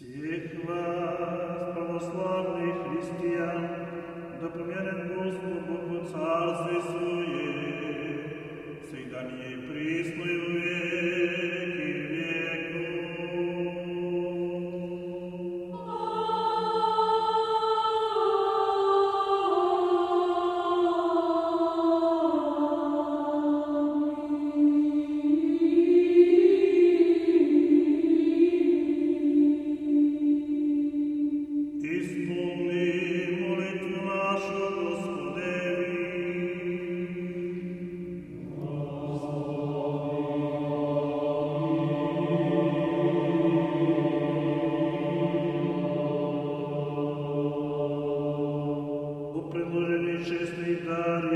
Всех вас, православных христиан, да помянет Господь Богу Царстве Свое, всегда не присмывает. necessità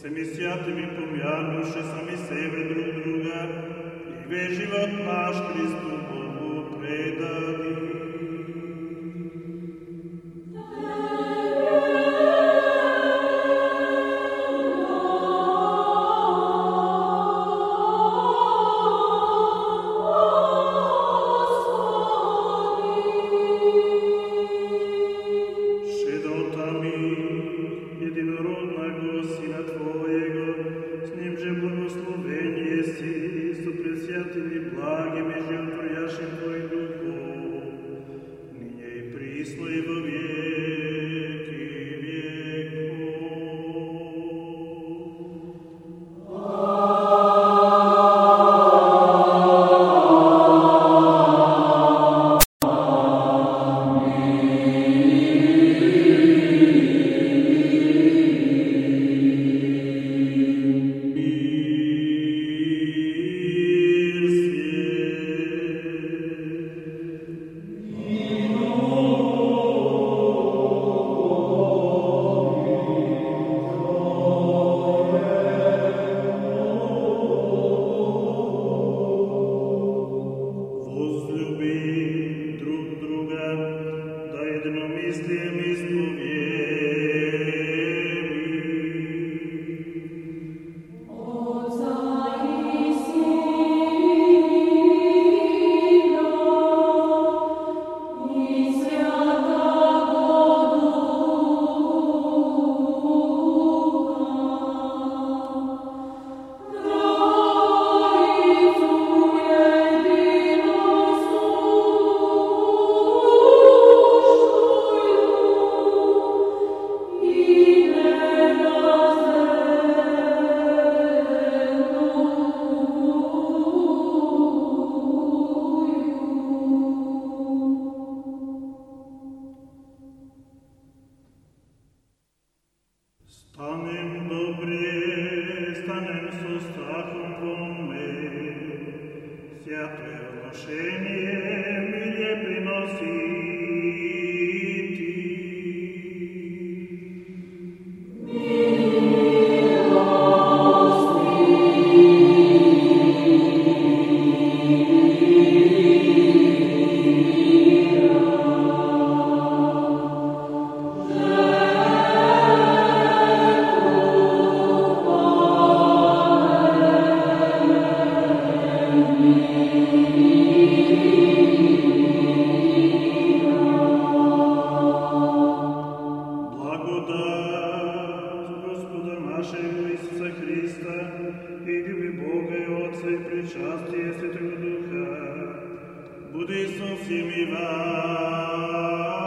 се мислят ми повярваше сами себе друг друга, и бе живот наш Христо Богу предали. conoscere и люби Бога и Отца и причастие Святого Духа, буди со всеми вами.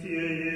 See you.